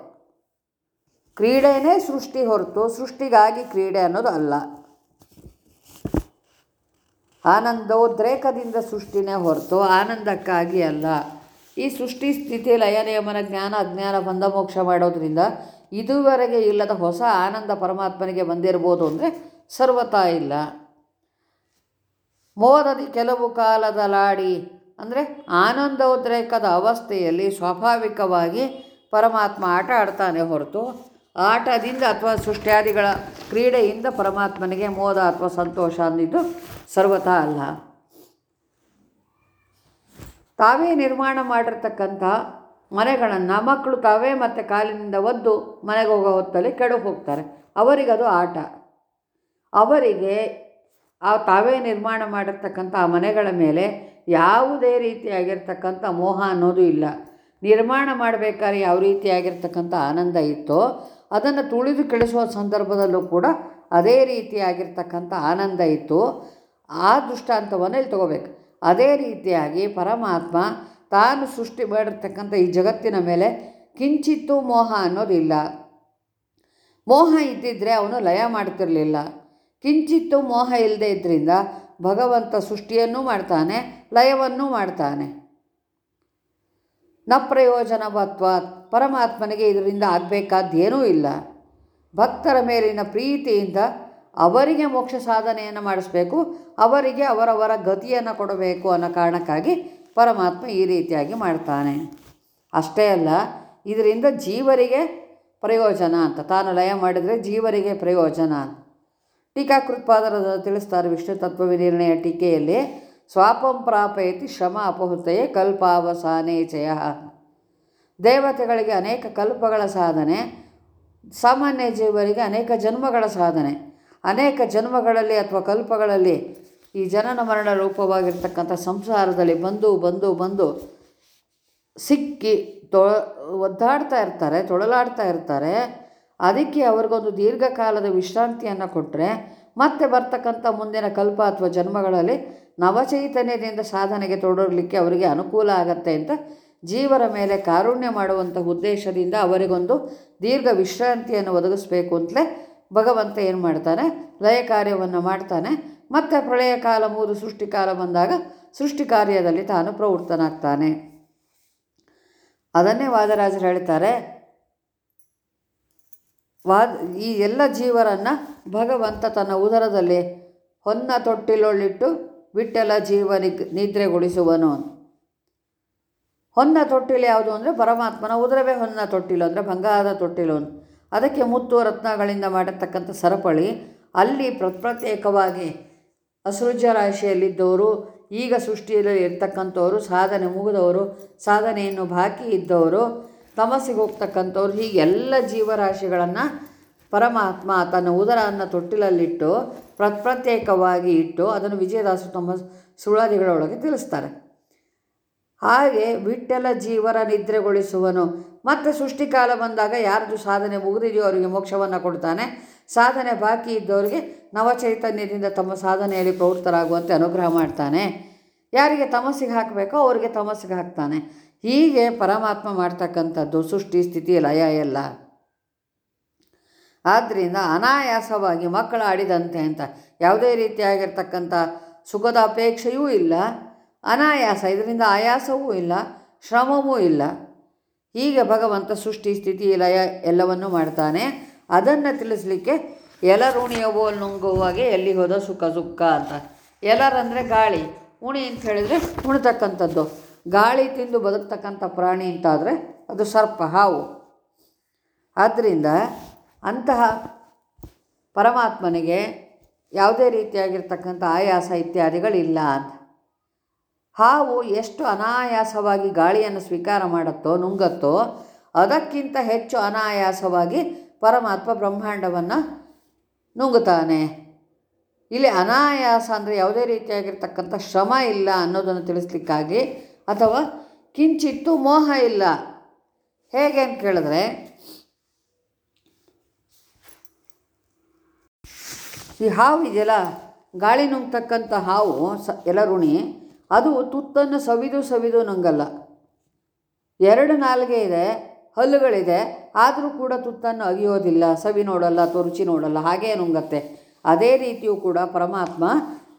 ಕ್ರೀಡೆಯೇ ಸೃಷ್ಟಿ ಹೊರತು ಸೃಷ್ಟಿಗಾಗಿ ಕ್ರೀಡೆ ಅನ್ನೋದು ಅಲ್ಲ. ಆನಂದೋದ್ರೇಕದಿಂದ ಸೃಷ್ಟಿನೇ ಹೊರತು ಆನಂದಕ್ಕಾಗಿ ಅಲ್ಲ. ಈ ಸೃಷ್ಟಿ ಸ್ಥಿತಿ ಲಯ ನಿಯಮನ ಜ್ಞಾನ ಅಜ್ಞಾನ ಬಂಧ ಮೋಕ್ಷ ಮಾಡೋದ್ರಿಂದ ಇದುವರೆಗೆ ಇಲ್ಲದ ಹೊಸ ಆನಂದ ಪರಮಾತ್ಮನಿಗೆ ಬಂದಿರ್ಬೋದು ಅಂದರೆ ಸರ್ವತಾ ಇಲ್ಲ. ಮೋದದಿ ಕೆಲವು ಕಾಲದ ಲಾಡಿ ಅಂದರೆ ಆನಂದೋದ್ರೇಕದ ಅವಸ್ಥೆಯಲ್ಲಿ ಸ್ವಾಭಾವಿಕವಾಗಿ ಪರಮಾತ್ಮ ಆಟ ಆಡ್ತಾನೆ ಹೊರತು ಆಟದಿಂದ ಅಥವಾ ಸೃಷ್ಟ್ಯಾದಿಗಳ ಕ್ರೀಡೆಯಿಂದ ಪರಮಾತ್ಮನಿಗೆ ಮೋದ ಅಥವಾ ಸಂತೋಷ ಅಂದಿದ್ದು ಸರ್ವತಾ ಅಲ್ಲ. ತಾವೇ ನಿರ್ಮಾಣ ಮಾಡಿರ್ತಕ್ಕಂಥ ಮನೆಗಳನ್ನು ಮಕ್ಕಳು ತಾವೇ ಮತ್ತೆ ಕಾಲಿನಿಂದ ಒದ್ದು ಮನೆಗೆ ಹೋಗೋ ಹೊತ್ತಲ್ಲಿ ಕೆಡ ಹೋಗ್ತಾರೆ. ಅವರಿಗದು ಆಟ. ಅವರಿಗೆ ಆ ತಾವೇ ನಿರ್ಮಾಣ ಮಾಡಿರ್ತಕ್ಕಂಥ ಆ ಮನೆಗಳ ಮೇಲೆ ಯಾವುದೇ ರೀತಿಯಾಗಿರ್ತಕ್ಕಂಥ ಮೋಹ ಅನ್ನೋದು ಇಲ್ಲ. ನಿರ್ಮಾಣ ಮಾಡಬೇಕಾದ್ರೆ ಯಾವ ರೀತಿಯಾಗಿರ್ತಕ್ಕಂಥ ಆನಂದ ಇತ್ತೋ ಅದನ್ನು ತುಳಿದು ಕೆಡಿಸುವ ಸಂದರ್ಭದಲ್ಲೂ ಕೂಡ ಅದೇ ರೀತಿಯಾಗಿರ್ತಕ್ಕಂಥ ಆನಂದ ಇತ್ತು. ಆ ದೃಷ್ಟಾಂತವನ್ನು ಇಲ್ಲಿ ತಗೋಬೇಕು. ಅದೇ ರೀತಿಯಾಗಿ ಪರಮಾತ್ಮ ತಾನು ಸೃಷ್ಟಿ ಮಾಡಿರ್ತಕ್ಕಂಥ ಈ ಜಗತ್ತಿನ ಮೇಲೆ ಕಿಂಚಿತ್ತೂ ಮೋಹ ಅನ್ನೋದಿಲ್ಲ. ಮೋಹ ಇದ್ದಿದ್ದರೆ ಅವನು ಲಯ ಮಾಡ್ತಿರಲಿಲ್ಲ. ಕಿಂಚಿತ್ತು ಮೋಹ ಇಲ್ಲದೆ ಇದ್ದರಿಂದ ಭಗವಂತ ಸೃಷ್ಟಿಯನ್ನೂ ಮಾಡ್ತಾನೆ, ಲಯವನ್ನೂ ಮಾಡ್ತಾನೆ. ನ ಪ್ರಯೋಜನವತ್ವ ಪರಮಾತ್ಮನಿಗೆ ಇದರಿಂದ ಆಗಬೇಕಾದ್ದೇನೂ ಇಲ್ಲ. ಭಕ್ತರ ಮೇಲಿನ ಪ್ರೀತಿಯಿಂದ ಅವರಿಗೆ ಮೋಕ್ಷ ಸಾಧನೆಯನ್ನು ಮಾಡಿಸ್ಬೇಕು, ಅವರಿಗೆ ಅವರವರ ಗತಿಯನ್ನು ಕೊಡಬೇಕು ಅನ್ನೋ ಕಾರಣಕ್ಕಾಗಿ ಪರಮಾತ್ಮ ಈ ರೀತಿಯಾಗಿ ಮಾಡ್ತಾನೆ. ಅಷ್ಟೇ ಅಲ್ಲ, ಇದರಿಂದ ಜೀವರಿಗೆ ಪ್ರಯೋಜನ ಅಂತ. ತಾನು ಲಯ ಮಾಡಿದರೆ ಜೀವರಿಗೆ ಪ್ರಯೋಜನ ಅಂತ. ಟೀಕಾಕೃತ್ಪಾದರ ತಿಳಿಸ್ತಾರೆ ವಿಷ್ಣು ತತ್ವವಿನಿರ್ಣಯ ಟೀಕೆಯಲ್ಲಿ, ಸ್ವಾಪಂ ಪ್ರಾಪಯತಿ ಶ್ರಮ ಅಪಹುತೆಯೇ ಕಲ್ಪಾವಸಾನೇ ಜಯ. ದೇವತೆಗಳಿಗೆ ಅನೇಕ ಕಲ್ಪಗಳ ಸಾಧನೆ, ಸಾಮಾನ್ಯ ಜೀವರಿಗೆ ಅನೇಕ ಜನ್ಮಗಳ ಸಾಧನೆ. ಅನೇಕ ಜನ್ಮಗಳಲ್ಲಿ ಅಥವಾ ಕಲ್ಪಗಳಲ್ಲಿ ಈ ಜನನ ಮರಣ ರೂಪವಾಗಿರ್ತಕ್ಕಂಥ ಸಂಸಾರದಲ್ಲಿ ಬಂದು ಬಂದು ಬಂದು ಸಿಕ್ಕಿ ತೊಳ, ಒದ್ದಾಡ್ತಾ ಇರ್ತಾರೆ, ತೊಳಲಾಡ್ತಾ ಇರ್ತಾರೆ. ಅದಕ್ಕೆ ಅವ್ರಿಗೊಂದು ದೀರ್ಘಕಾಲದ ವಿಶ್ರಾಂತಿಯನ್ನು ಕೊಟ್ಟರೆ ಮತ್ತೆ ಬರ್ತಕ್ಕಂಥ ಮುಂದಿನ ಕಲ್ಪ ಅಥವಾ ಜನ್ಮಗಳಲ್ಲಿ ನವಚೈತನ್ಯದಿಂದ ಸಾಧನೆಗೆ ತೊಡರಲಿಕ್ಕೆ ಅವರಿಗೆ ಅನುಕೂಲ ಆಗತ್ತೆ ಅಂತ ಜೀವರ ಮೇಲೆ ಕಾರುಣ್ಯ ಮಾಡುವಂಥ ಉದ್ದೇಶದಿಂದ ಅವರಿಗೊಂದು ದೀರ್ಘ ವಿಶ್ರಾಂತಿಯನ್ನು ಒದಗಿಸ್ಬೇಕು ಅಂತಲೇ ಭಗವಂತ ಏನು ಮಾಡ್ತಾನೆ ಲಯ ಕಾರ್ಯವನ್ನು ಮಾಡ್ತಾನೆ ಮತ್ತು ಪ್ರಳಯ ಕಾಲ ಮೂರು ಸೃಷ್ಟಿಕಾಲ ಬಂದಾಗ ಸೃಷ್ಟಿ ಕಾರ್ಯದಲ್ಲಿ ತಾನು ಪ್ರವೃತ್ತನಾಗ್ತಾನೆ. ಅದನ್ನೇ ವಾದರಾಜರು ಹೇಳ್ತಾರೆ. ವಾದ, ಈ ಎಲ್ಲ ಜೀವರನ್ನು ಭಗವಂತ ತನ್ನ ಉದರದಲ್ಲಿ ಹೊನ್ನ ತೊಟ್ಟಿಲೊಳ್ಳಿಟ್ಟು ಬಿಟ್ಟೆಲ್ಲ ಜೀವನಿಗೆ ನಿದ್ರೆಗೊಳಿಸುವನು ಹೊನ್ನ ತೊಟ್ಟಿಲು ಯಾವುದು ಅಂದರೆ ಪರಮಾತ್ಮನ ಉದರವೇ ಹೊನ್ನ ತೊಟ್ಟಿಲು ಅಂದರೆ ಬಂಗಾರದ ತೊಟ್ಟಿಲು ಅದಕ್ಕೆ ಮುತ್ತು ರತ್ನಗಳಿಂದ ಮಾಡಿರ್ತಕ್ಕಂಥ ಸರಪಳಿ ಅಲ್ಲಿ ಪ್ರತ್ಯೇಕವಾಗಿ ಅಸೃಜ್ಯ ರಾಶಿಯಲ್ಲಿದ್ದವರು, ಈಗ ಸೃಷ್ಟಿಯಲ್ಲಿ ಇರ್ತಕ್ಕಂಥವರು, ಸಾಧನೆ ಮುಗಿದವರು, ಸಾಧನೆಯನ್ನು ಬಾಕಿ ಇದ್ದವರು, ತಮಸ್ಸಿಗೆ ಹೋಗ್ತಕ್ಕಂಥವ್ರು ಹೀಗೆಲ್ಲ ಜೀವರಾಶಿಗಳನ್ನು ಪರಮಾತ್ಮ ತನ್ನ ಉದರವನ್ನು ತೊಟ್ಟಿಲಲ್ಲಿಟ್ಟು ಪ್ರತ್ಯೇಕವಾಗಿ ಇಟ್ಟು ಅದನ್ನು ವಿಜಯದಾಸರು ತಮ್ಮ ಸುಳಾದಿಗಳೊಳಗೆ ತಿಳಿಸ್ತಾರೆ. ಹಾಗೆ ವಿಠ್ಠಲ ಜೀವರ ನಿದ್ರೆಗೊಳಿಸುವನು. ಮತ್ತು ಸೃಷ್ಟಿಕಾಲ ಬಂದಾಗ ಯಾರದು ಸಾಧನೆ ಮುಗಿದಿದೆಯೋ ಅವರಿಗೆ ಮೋಕ್ಷವನ್ನು ಕೊಡ್ತಾನೆ. ಸಾಧನೆ ಬಾಕಿ ಇದ್ದವರಿಗೆ ನವಚೈತನ್ಯದಿಂದ ತಮ್ಮ ಸಾಧನೆಯಲ್ಲಿ ಪ್ರವೃತ್ತರಾಗುವಂತೆ ಅನುಗ್ರಹ ಮಾಡ್ತಾನೆ. ಯಾರಿಗೆ ತಮಸ್ಸಿಗೆ ಹಾಕಬೇಕೋ ಅವರಿಗೆ ತಮಸ್ಸಿಗೆ ಹಾಕ್ತಾನೆ. ಹೀಗೆ ಪರಮಾತ್ಮ ಮಾಡ್ತಕ್ಕಂಥದ್ದು ಸೃಷ್ಟಿ, ಸ್ಥಿತಿ, ಲಯ ಎಲ್ಲ. ಆದ್ದರಿಂದ ಅನಾಯಾಸವಾಗಿ ಮಕ್ಕಳು ಆಡಿದಂತೆ ಅಂತ ಯಾವುದೇ ರೀತಿಯಾಗಿರ್ತಕ್ಕಂಥ ಸುಖದ ಅಪೇಕ್ಷೆಯೂ ಇಲ್ಲ. ಅನಾಯಾಸ, ಇದರಿಂದ ಆಯಾಸವೂ ಇಲ್ಲ, ಶ್ರಮವೂ ಇಲ್ಲ. ಹೀಗೆ ಭಗವಂತ ಸೃಷ್ಟಿ ಸ್ಥಿತಿ ಲಯ ಎಲ್ಲವನ್ನೂ ಮಾಡ್ತಾನೆ. ಅದನ್ನು ತಿಳಿಸ್ಲಿಕ್ಕೆ ಎಲರುಣಿಯವೋ ನುಂಗುವಾಗೆ ಎಲ್ಲಿ ಹೋದ ಸುಖ ಸುಖ ಅಂತ. ಎಲರಂದರೆ ಗಾಳಿ, ಉಣಿ ಅಂತ ಹೇಳಿದರೆ ಉಣ್ತಕ್ಕಂಥದ್ದು. ಗಾಳಿ ತಿಂದು ಬದುಕ್ತಕ್ಕಂಥ ಪ್ರಾಣಿ ಅಂತಾದರೆ ಅದು ಸರ್ಪ, ಹಾವು. ಆದ್ದರಿಂದ ಅಂತಹ ಪರಮಾತ್ಮನಿಗೆ ಯಾವುದೇ ರೀತಿಯಾಗಿರ್ತಕ್ಕಂಥ ಆಯಾಸ ಇತ್ಯಾದಿಗಳಿಲ್ಲ ಅಂತ. ಹಾವು ಎಷ್ಟು ಅನಾಯಾಸವಾಗಿ ಗಾಳಿಯನ್ನು ಸ್ವೀಕಾರ ಮಾಡುತ್ತೋ, ನುಂಗತ್ತೋ, ಅದಕ್ಕಿಂತ ಹೆಚ್ಚು ಅನಾಯಾಸವಾಗಿ ಪರಮಾತ್ಮ ಬ್ರಹ್ಮಾಂಡವನ್ನು ನುಂಗುತ್ತಾನೆ. ಇಲ್ಲಿ ಅನಾಯಾಸ ಅಂದರೆ ಯಾವುದೇ ರೀತಿಯಾಗಿರ್ತಕ್ಕಂಥ ಶ್ರಮ ಇಲ್ಲ ಅನ್ನೋದನ್ನು ತಿಳಿಸ್ಲಿಕ್ಕಾಗಿ ಅಥವಾ ಕಿಂಚಿತ್ತು ಮೋಹ ಇಲ್ಲ. ಹೇಗೆ ಅಂತ ಕೇಳಿದ್ರೆ, ಈ ಹಾವು ಇದೆಯಲ್ಲ, ಗಾಳಿ ನುಂಗ್ತಕ್ಕಂಥ ಹಾವು ಸ, ಎಲರುಣಿ ಅದು ತುತ್ತನ್ನು ಸವಿದು ಸವಿದು ನುಂಗಲ್ಲ. ಎರಡು ನಾಲ್ಗೆ ಇದೆ, ಹಲ್ಲುಗಳಿದೆ, ಆದರೂ ಕೂಡ ತುತ್ತನ್ನು ಅಗಿಯೋದಿಲ್ಲ, ಸವಿ ನೋಡಲ್ಲ, ತೊರುಚಿ ರುಚಿ ನೋಡಲ್ಲ, ಹಾಗೇ ನುಂಗತ್ತೆ. ಅದೇ ರೀತಿಯೂ ಕೂಡ ಪರಮಾತ್ಮ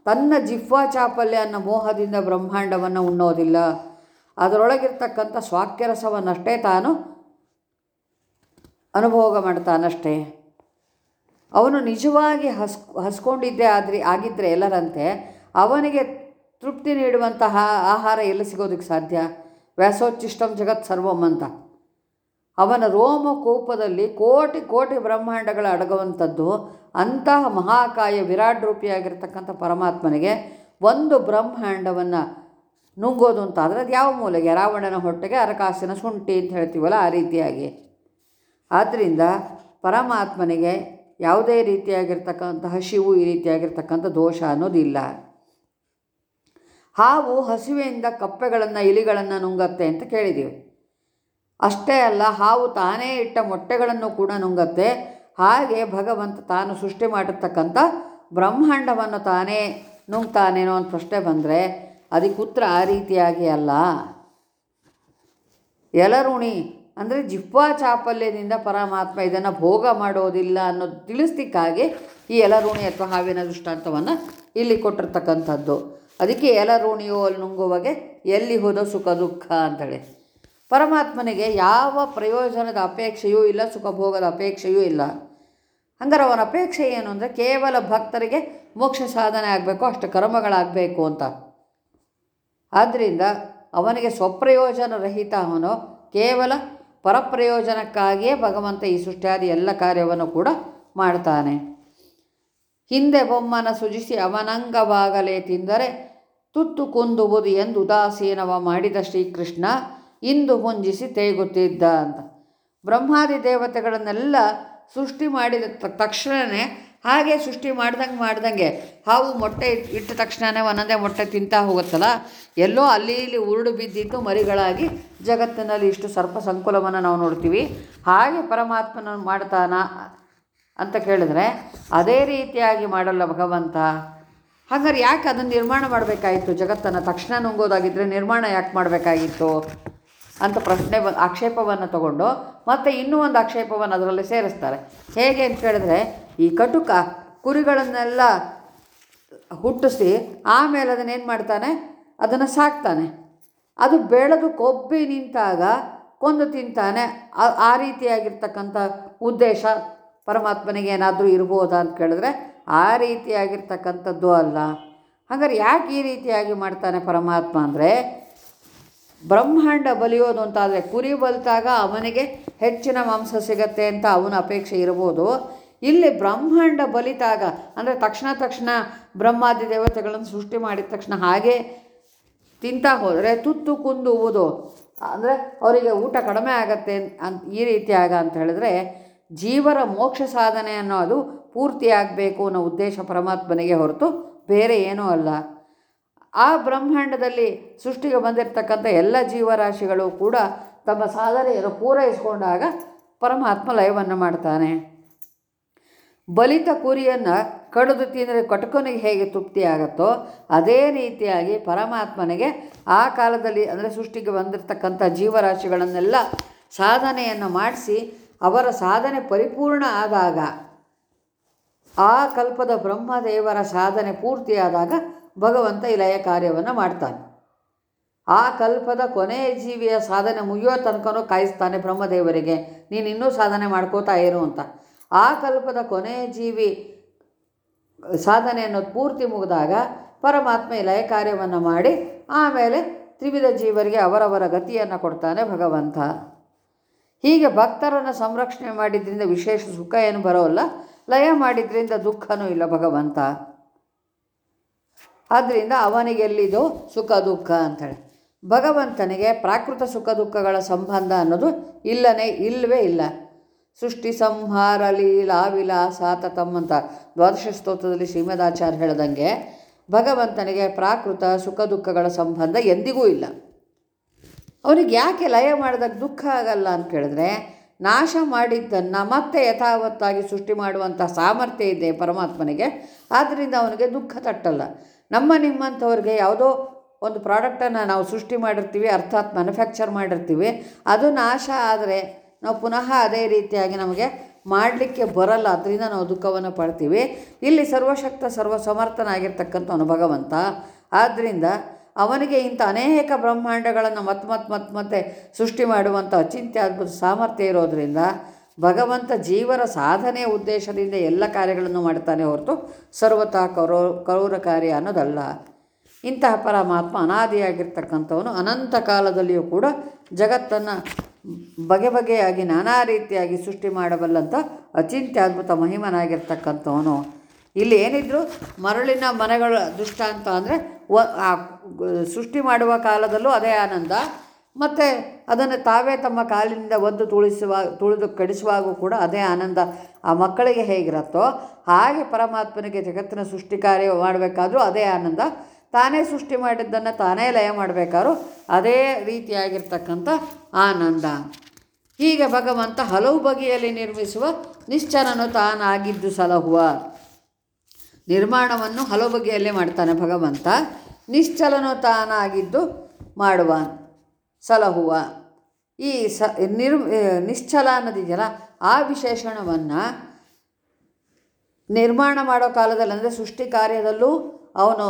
ತನ್ನ ಜಿಹ್ವಾ ಚಾಪಲ್ಯ ಅನ್ನೋ ಮೋಹದಿಂದ ಬ್ರಹ್ಮಾಂಡವನ್ನು ಉಣ್ಣೋದಿಲ್ಲ. ಅದರೊಳಗಿರ್ತಕ್ಕಂಥ ಸ್ವಾಕ್ಯರಸವನ್ನಷ್ಟೇ ತಾನು ಅನುಭೋಗ ಮಾಡ್ತಾನಷ್ಟೇ. ಅವನು ನಿಜವಾಗಿ ಹಸ್, ಹಸ್ಕೊಂಡಿದ್ದೇ ಆದ್ರೆ ಆಗಿದ್ದರೆ ಎಲ್ಲರಂತೆ, ಅವನಿಗೆ ತೃಪ್ತಿ ನೀಡುವಂತಹ ಆಹಾರ ಎಲ್ಲಿ ಸಿಗೋದಕ್ಕೆ ಸಾಧ್ಯ? ವ್ಯಾಸೋಚ್ಚಿಷ್ಟಂ ಜಗತ್ ಸರ್ವಂ ಅಂತ. ಅವನ ರೋಮ ಕೋಪದಲ್ಲಿ ಕೋಟಿ ಕೋಟಿ ಬ್ರಹ್ಮಾಂಡಗಳ ಅಡಗುವಂಥದ್ದು, ಅಂತಹ ಮಹಾಕಾಯ ವಿರಾಟ್ ರೂಪಿಯಾಗಿರ್ತಕ್ಕಂಥ ಪರಮಾತ್ಮನಿಗೆ ಒಂದು ಬ್ರಹ್ಮಾಂಡವನ್ನು ನುಂಗೋದು ಅಂತ ಆದರೆ ಅದು ಯಾವ ಮೂಲೆಗೆ? ರಾವಣನ ಹೊಟ್ಟೆಗೆ ಅರಕಾಸಿನ ಶುಂಠಿ ಅಂತ ಹೇಳ್ತೀವಲ್ಲ ಆ ರೀತಿಯಾಗಿ. ಆದ್ದರಿಂದ ಪರಮಾತ್ಮನಿಗೆ ಯಾವುದೇ ರೀತಿಯಾಗಿರ್ತಕ್ಕಂಥ ಶಿವು ಈ ರೀತಿಯಾಗಿರ್ತಕ್ಕಂಥ ದೋಷ ಅನ್ನೋದಿಲ್ಲ. ಹಾವು ಹಸಿವೆಯಿಂದ ಕಪ್ಪೆಗಳನ್ನು, ಇಲಿಗಳನ್ನು ನುಂಗತ್ತೆ ಅಂತ ಕೇಳಿದ್ದೀವಿ ಅಷ್ಟೇ ಅಲ್ಲ, ಹಾವು ತಾನೇ ಇಟ್ಟ ಮೊಟ್ಟೆಗಳನ್ನು ಕೂಡ ನುಂಗತ್ತೆ. ಹಾಗೆ ಭಗವಂತ ತಾನು ಸೃಷ್ಟಿ ಮಾಡಿರ್ತಕ್ಕಂಥ ಬ್ರಹ್ಮಾಂಡವನ್ನು ತಾನೇ ನುಂಗ್ತಾನೇನೋ ಅಂತ ಪ್ರಶ್ನೆ ಬಂದರೆ ಅದಕ್ಕೆ ಉತ್ತರ ಆ ರೀತಿಯಾಗಿ ಅಲ್ಲ. ಎಲರುಣಿ ಅಂದರೆ ಜಿಹ್ವಾ ಚಾಪಲ್ಯದಿಂದ ಪರಮಾತ್ಮ ಇದನ್ನು ಭೋಗ ಮಾಡೋದಿಲ್ಲ ಅನ್ನೋದು ತಿಳಿಸ್ಲಿಕ್ಕಾಗಿ ಈ ಎಲರುಣಿ ಅಥವಾ ಹಾವಿನ ದೃಷ್ಟಾಂತವನ್ನು ಇಲ್ಲಿ ಕೊಟ್ಟಿರ್ತಕ್ಕಂಥದ್ದು. ಅದಕ್ಕೆ ಎಲರುಣಿಯೋ ಅಲ್ಲಿ ನುಂಗುವಾಗೆ ಎಲ್ಲಿ ಹೋದ ಸುಖ ದುಃಖ ಅಂತೇಳಿ. ಪರಮಾತ್ಮನಿಗೆ ಯಾವ ಪ್ರಯೋಜನದ ಅಪೇಕ್ಷೆಯೂ ಇಲ್ಲ ಸುಖ ಭೋಗದ ಅಪೇಕ್ಷೆಯೂ ಇಲ್ಲ. ಹಂಗಾರೆ ಅವನ ಅಪೇಕ್ಷೆ ಏನು ಅಂದರೆ ಕೇವಲ ಭಕ್ತರಿಗೆ ಮೋಕ್ಷ ಸಾಧನೆ ಆಗಬೇಕು, ಅಷ್ಟು ಕರ್ಮಗಳಾಗಬೇಕು ಅಂತ. ಆದ್ದರಿಂದ ಅವನಿಗೆ ಸ್ವಪ್ರಯೋಜನ ರಹಿತ ಅವನು, ಕೇವಲ ಪರಪ್ರಯೋಜನಕ್ಕಾಗಿಯೇ ಭಗವಂತ ಈ ಸೃಷ್ಟಿಯಾದಿ ಎಲ್ಲ ಕಾರ್ಯವನ್ನು ಕೂಡ ಮಾಡ್ತಾನೆ. ಹಿಂದೆ ಬೊಮ್ಮನ ಸುಜಿಸಿ ಅವನಂಗವಾಗಲೇ ತಿಂದರೆ ತುತ್ತು ಕುಂದುವುದು ಎಂದು ಉದಾಸೀನವ ಮಾಡಿದ ಶ್ರೀಕೃಷ್ಣ, ಇಂದು ಹೊಂಜಿಸಿ ತೇಗುತ್ತಿದ್ದ ಅಂತ. ಬ್ರಹ್ಮಾದಿ ದೇವತೆಗಳನ್ನೆಲ್ಲ ಸೃಷ್ಟಿ ಮಾಡಿದ ತಕ್ಷಣವೇ ಹಾಗೆ ಸೃಷ್ಟಿ ಮಾಡ್ದಂಗೆ ಮಾಡ್ದಂಗೆ, ಹಾವು ಮೊಟ್ಟೆ ಇಟ್- ಇಟ್ಟ ತಕ್ಷಣವೇ ಒಂದೊಂದೇ ಮೊಟ್ಟೆ ತಿಂತಾ ಹೋಗುತ್ತಲ್ಲ, ಎಲ್ಲೋ ಅಲ್ಲಿ ಇಲ್ಲಿ ಉರುಡು ಬಿದ್ದಿದ್ದು ಮರಿಗಳಾಗಿ ಜಗತ್ತಿನಲ್ಲಿ ಇಷ್ಟು ಸರ್ಪ ಸಂಕುಲವನ್ನು ನಾವು ನೋಡ್ತೀವಿ. ಹಾಗೆ ಪರಮಾತ್ಮನ ಮಾಡ್ತಾನ ಅಂತ ಕೇಳಿದ್ರೆ, ಅದೇ ರೀತಿಯಾಗಿ ಮಾಡಲ್ಲ ಭಗವಂತ. ಹಾಗಾದ್ರೆ ಯಾಕೆ ಅದನ್ನು ನಿರ್ಮಾಣ ಮಾಡಬೇಕಾಗಿತ್ತು ಜಗತ್ತನ್ನು ತಕ್ಷಣ ನುಂಗೋದಾಗಿದ್ದರೆ ನಿರ್ಮಾಣ ಯಾಕೆ ಮಾಡಬೇಕಾಗಿತ್ತು? ಅಂತ ಪ್ರಶ್ನೆ ಬ ಆಕ್ಷೇಪವನ್ನು ತಗೊಂಡು ಮತ್ತೆ ಇನ್ನೂ ಒಂದು ಆಕ್ಷೇಪವನ್ನು ಅದರಲ್ಲಿ ಸೇರಿಸ್ತಾರೆ. ಹೇಗೆ ಅಂತ ಕೇಳಿದ್ರೆ ಈ ಕಟುಕ ಕುರಿಗಳನ್ನೆಲ್ಲ ಹುಟ್ಟಿಸಿ ಆಮೇಲೆ ಅದನ್ನೇನು ಮಾಡ್ತಾನೆ? ಅದನ್ನು ಸಾಕ್ತಾನೆ. ಅದು ಬೆಳೆದು ಕೊಬ್ಬಿ ನಿಂತಾಗ ಕೊಂದು ತಿಂತಾನೆ. ಆ- ಆ ರೀತಿಯಾಗಿರ್ತಕ್ಕಂಥ ಉದ್ದೇಶ ಪರಮಾತ್ಮನಿಗೆ ಏನಾದರೂ ಇರ್ಬೋದಾ ಅಂತ ಕೇಳಿದ್ರೆ ಆ ರೀತಿಯಾಗಿರ್ತಕ್ಕಂಥದ್ದು ಅಲ್ಲ. ಹಾಗಾದ್ರೆ ಯಾಕೆ ಈ ರೀತಿಯಾಗಿ ಮಾಡ್ತಾನೆ ಪರಮಾತ್ಮ ಅಂದರೆ, ಬ್ರಹ್ಮಾಂಡ ಬಲಿಯೋದು ಅಂತಾದರೆ ಕುರಿ ಬಲಿತಾಗ ಅವನಿಗೆ ಹೆಚ್ಚಿನ ಮಾಂಸ ಸಿಗತ್ತೆ ಅಂತ ಅವನ ಅಪೇಕ್ಷೆ ಇರ್ಬೋದು ಇಲ್ಲಿ ಬ್ರಹ್ಮಾಂಡ ಬಲಿತಾಗ ಅಂದರೆ ತಕ್ಷಣ ತಕ್ಷಣ ಬ್ರಹ್ಮಾದಿ ದೇವತೆಗಳನ್ನು ಸೃಷ್ಟಿ ಮಾಡಿದ ತಕ್ಷಣ ಹಾಗೆ ತಿಂತಾ ಹೋದರೆ ತುತ್ತು ಕುಂದುವುದು. ಅಂದರೆ ಅವರಿಗೆ ಊಟ ಕಡಿಮೆ ಆಗತ್ತೆ ಅಂತ ಈ ರೀತಿಯಾಗ ಅಂತ ಹೇಳಿದ್ರೆ ಜೀವರ ಮೋಕ್ಷ ಸಾಧನೆ ಅನ್ನೋದು ಪೂರ್ತಿಯಾಗಬೇಕು ಅನ್ನೋ ಉದ್ದೇಶ ಪರಮಾತ್ಮನಿಗೆ ಹೊರತು ಬೇರೆ ಏನೂ ಅಲ್ಲ. ಆ ಬ್ರಹ್ಮಾಂಡದಲ್ಲಿ ಸೃಷ್ಟಿಗೆ ಬಂದಿರತಕ್ಕಂಥ ಎಲ್ಲ ಜೀವರಾಶಿಗಳು ಕೂಡ ತಮ್ಮ ಸಾಧನೆಯನ್ನು ಪೂರೈಸಿಕೊಂಡಾಗ ಪರಮಾತ್ಮ ಲಯವನ್ನು ಮಾಡ್ತಾನೆ. ಬಲಿತ ಕುರಿಯನ್ನು ಕಡಿದು ತಿಂದರೆ ಕಟಕನಿಗೆ ಹೇಗೆ ತೃಪ್ತಿ ಆಗುತ್ತೋ ಅದೇ ರೀತಿಯಾಗಿ ಪರಮಾತ್ಮನಿಗೆ ಆ ಕಾಲದಲ್ಲಿ ಅಂದರೆ ಸೃಷ್ಟಿಗೆ ಬಂದಿರತಕ್ಕಂಥ ಜೀವರಾಶಿಗಳನ್ನೆಲ್ಲ ಸಾಧನೆಯನ್ನು ಮಾಡಿಸಿ ಅವರ ಸಾಧನೆ ಪರಿಪೂರ್ಣ ಆದಾಗ ಆ ಕಲ್ಪದ ಬ್ರಹ್ಮದೇವರ ಸಾಧನೆ ಪೂರ್ತಿಯಾದಾಗ ಭಗವಂತ ಈ ಲಯ ಕಾರ್ಯವನ್ನು ಮಾಡ್ತಾನೆ. ಆ ಕಲ್ಪದ ಕೊನೆಯ ಜೀವಿಯ ಸಾಧನೆ ಮುಗಿಯೋ ತನಕನೂ ಕಾಯಿಸ್ತಾನೆ ಬ್ರಹ್ಮದೇವರಿಗೆ, ನೀನು ಇನ್ನೂ ಸಾಧನೆ ಮಾಡ್ಕೋತಾ ಇರು ಅಂತ. ಆ ಕಲ್ಪದ ಕೊನೆಯ ಜೀವಿ ಸಾಧನೆಯನ್ನು ಪೂರ್ತಿ ಮುಗಿದಾಗ ಪರಮಾತ್ಮ ಈ ಲಯ ಕಾರ್ಯವನ್ನು ಮಾಡಿ ಆಮೇಲೆ ತ್ರಿವಿಧ ಜೀವರಿಗೆ ಅವರವರ ಗತಿಯನ್ನು ಕೊಡ್ತಾನೆ ಭಗವಂತ. ಹೀಗೆ ಭಕ್ತರನ್ನು ಸಂರಕ್ಷಣೆ ಮಾಡಿದ್ರಿಂದ ವಿಶೇಷ ಸುಖ ಏನು ಬರೋಲ್ಲ. ಲಯ ಮಾಡಿದ್ರಿಂದ ದುಃಖನೂ ಇಲ್ಲ ಭಗವಂತ. ಆದ್ದರಿಂದ ಅವನಿಗೆಲ್ಲಿದು ಸುಖ, ದುಃಖ ಅಂತೇಳಿ. ಭಗವಂತನಿಗೆ ಪ್ರಾಕೃತ ಸುಖ, ದುಃಖಗಳ ಸಂಬಂಧ ಅನ್ನೋದು ಇಲ್ಲನೇ ಇಲ್ಲವೇ ಇಲ್ಲ. ಸೃಷ್ಟಿ, ಸಂಹಾರ, ಲೀಲಾ, ವಿಲಾಸ ಅಂತ ದ್ವಾದಶ ಸ್ತೋತ್ರದಲ್ಲಿ ಶ್ರೀಮದಾಚಾರ್ಯ ಹೇಳ್ದಂಗೆ ಭಗವಂತನಿಗೆ ಪ್ರಾಕೃತ ಸುಖ, ದುಃಖಗಳ ಸಂಬಂಧ ಎಂದಿಗೂ ಇಲ್ಲ. ಅವನಿಗೆ ಯಾಕೆ ಲಯ ಮಾಡಿದಾಗ ದುಃಖ ಆಗಲ್ಲ ಅಂತ ಕೇಳಿದ್ರೆ ನಾಶ ಮಾಡಿದ್ದನ್ನು ಮತ್ತೆ ಯಥಾವತ್ತಾಗಿ ಸೃಷ್ಟಿ ಮಾಡುವಂಥ ಸಾಮರ್ಥ್ಯ ಇದೆ ಪರಮಾತ್ಮನಿಗೆ. ಆದ್ದರಿಂದ ಅವನಿಗೆ ದುಃಖ ತಟ್ಟಲ್ಲ. ನಮ್ಮ ನಿಮ್ಮಂಥವ್ರಿಗೆ ಯಾವುದೋ ಒಂದು ಪ್ರಾಡಕ್ಟನ್ನು ನಾವು ಸೃಷ್ಟಿ ಮಾಡಿರ್ತೀವಿ, ಅರ್ಥಾತ್ ಮ್ಯಾನುಫ್ಯಾಕ್ಚರ್ ಮಾಡಿರ್ತೀವಿ, ಅದು ನಾಶ ಆದರೆ ನಾವು ಪುನಃ ಅದೇ ರೀತಿಯಾಗಿ ನಮಗೆ ಮಾಡಲಿಕ್ಕೆ ಬರಲ್ಲ. ಅದರಿಂದ ನಾವು ದುಃಖವನ್ನು ಪಡ್ತೀವಿ. ಇಲ್ಲಿ ಸರ್ವಶಕ್ತ ಸರ್ವ ಸಮರ್ಥನಾಗಿರ್ತಕ್ಕಂಥವನು ಭಗವಂತ. ಆದ್ದರಿಂದ ಅವನಿಗೆ ಇಂಥ ಅನೇಕ ಬ್ರಹ್ಮಾಂಡಗಳನ್ನು ಮತ್ತೆ ಮತ್ತೆ ಮತ್ತೆ ಮತ್ತೆ ಸೃಷ್ಟಿ ಮಾಡುವಂಥ ಅಚಿಂತ್ಯ ಅದ್ಭುತ ಸಾಮರ್ಥ್ಯ ಇರೋದರಿಂದ ಭಗವಂತ ಜೀವರ ಸಾಧನೆಯ ಉದ್ದೇಶದಿಂದ ಎಲ್ಲ ಕಾರ್ಯಗಳನ್ನು ಮಾಡ್ತಾನೆ ಹೊರತು ಸರ್ವತಾ ಕೌರ ಕೌರ ಕಾರ್ಯ ಅನ್ನೋದಲ್ಲ. ಇಂತಹ ಪರಮಾತ್ಮ ಅನಾದಿಯಾಗಿರ್ತಕ್ಕಂಥವನು ಅನಂತ ಕಾಲದಲ್ಲಿಯೂ ಕೂಡ ಜಗತ್ತನ್ನು ಬಗೆ ಬಗೆಯಾಗಿ ನಾನಾ ರೀತಿಯಾಗಿ ಸೃಷ್ಟಿ ಮಾಡಬಲ್ಲಂಥ ಅಚಿಂತ್ಯ ಅದ್ಭುತ ಮಹಿಮನಾಗಿರ್ತಕ್ಕಂಥವನು. ಇಲ್ಲಿ ಏನಿದ್ರು ಮರಳಿನ ಮನೆಗಳ ಅಂತ ಅಂದರೆ ವ ಸೃಷ್ಟಿ ಮಾಡುವ ಕಾಲದಲ್ಲೂ ಅದೇ ಆನಂದ. ಮತ್ತು ಅದನ್ನು ತಾವೇ ತಮ್ಮ ಕಾಲಿನಿಂದ ಒದ್ದು ತುಳಿಸುವ, ತುಳಿದು ಕಡಿಸುವಾಗೂ ಕೂಡ ಅದೇ ಆನಂದ ಆ ಮಕ್ಕಳಿಗೆ ಹೇಗಿರುತ್ತೋ ಹಾಗೆ ಪರಮಾತ್ಮನಿಗೆ ಜಗತ್ತಿನ ಸೃಷ್ಟಿ ಕಾರ್ಯ ಮಾಡಬೇಕಾದ್ರೂ ಅದೇ ಆನಂದ. ತಾನೇ ಸೃಷ್ಟಿ ಮಾಡಿದ್ದನ್ನು ತಾನೇ ಲಯ ಮಾಡಬೇಕಾದ್ರೂ ಅದೇ ರೀತಿಯಾಗಿರ್ತಕ್ಕಂಥ ಆನಂದ. ಹೀಗೆ ಭಗವಂತ ಹಲವು ಬಗೆಯಲ್ಲಿ ನಿರ್ಮಿಸುವ ನಿಶ್ಚಲನು ತಾನಾಗಿದ್ದು ಸಲಹುವ. ನಿರ್ಮಾಣವನ್ನು ಹಲವು ಬಗೆಯಲ್ಲೇ ಮಾಡ್ತಾನೆ ಭಗವಂತ. ನಿಶ್ಚಲನು ತಾನಾಗಿದ್ದು ಮಾಡುವ, ಸಲಹುವ. ಈ ಸ ನಿರ್ ನಿಶ್ಚಲ ಅನ್ನೋದಿದೆಯಲ್ಲ ಆ ವಿಶೇಷಣವನ್ನು ನಿರ್ಮಾಣ ಮಾಡೋ ಕಾಲದಲ್ಲಿ ಅಂದರೆ ಸೃಷ್ಟಿ ಕಾರ್ಯದಲ್ಲೂ ಅವನು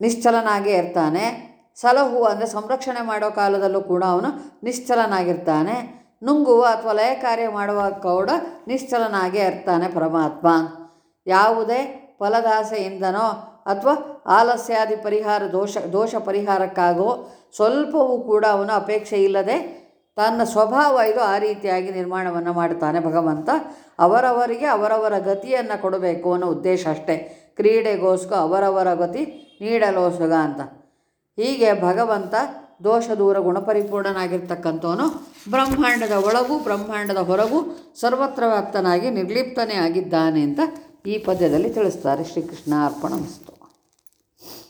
ನಿಶ್ಚಲನಾಗೇ ಇರ್ತಾನೆ. ಸಲಹುವ ಅಂದರೆ ಸಂರಕ್ಷಣೆ ಮಾಡೋ ಕಾಲದಲ್ಲೂ ಕೂಡ ಅವನು ನಿಶ್ಚಲನಾಗಿರ್ತಾನೆ. ನುಂಗುವ ಅಥವಾ ಲಯ ಕಾರ್ಯ ಮಾಡುವಾಗ ಕೂಡ ನಿಶ್ಚಲನಾಗೇ ಇರ್ತಾನೆ ಪರಮಾತ್ಮ. ಯಾವುದೇ ಫಲದಾಸೆಯಿಂದನೋ ಅಥವಾ ಆಲಸ್ಯಾದಿ ಪರಿಹಾರ ದೋಷ ದೋಷ ಪರಿಹಾರಕ್ಕಾಗೋ ಸ್ವಲ್ಪವೂ ಕೂಡ ಅವನು ಅಪೇಕ್ಷೆ ಇಲ್ಲದೆ ತನ್ನ ಸ್ವಭಾವ ಇದು ಆ ರೀತಿಯಾಗಿ ನಿರ್ಮಾಣವನ್ನು ಮಾಡ್ತಾನೆ ಭಗವಂತ. ಅವರವರಿಗೆ ಅವರವರ ಗತಿಯನ್ನು ಕೊಡಬೇಕು ಅನ್ನೋ ಉದ್ದೇಶ ಅಷ್ಟೇ. ಕ್ರೀಡೆಗೋಸ್ಕರ ಅವರವರ ಗತಿ ನೀಡಲೋಸುಗ ಅಂತ. ಹೀಗೆ ಭಗವಂತ ದೋಷ ದೂರ ಗುಣಪರಿಪೂರ್ಣನಾಗಿರ್ತಕ್ಕಂಥವನು ಬ್ರಹ್ಮಾಂಡದ ಒಳಗೂ ಬ್ರಹ್ಮಾಂಡದ ಹೊರಗೂ ಸರ್ವತ್ರ ವ್ಯಾಪ್ತನಾಗಿ ನಿರ್ಲಿಪ್ತನೇ ಆಗಿದ್ದಾನೆ ಅಂತ ಈ ಪದ್ಯದಲ್ಲಿ ತಿಳಿಸ್ತಾರೆ ಶ್ರೀಕೃಷ್ಣ ಅರ್ಪಣ ಮಸ್ತು.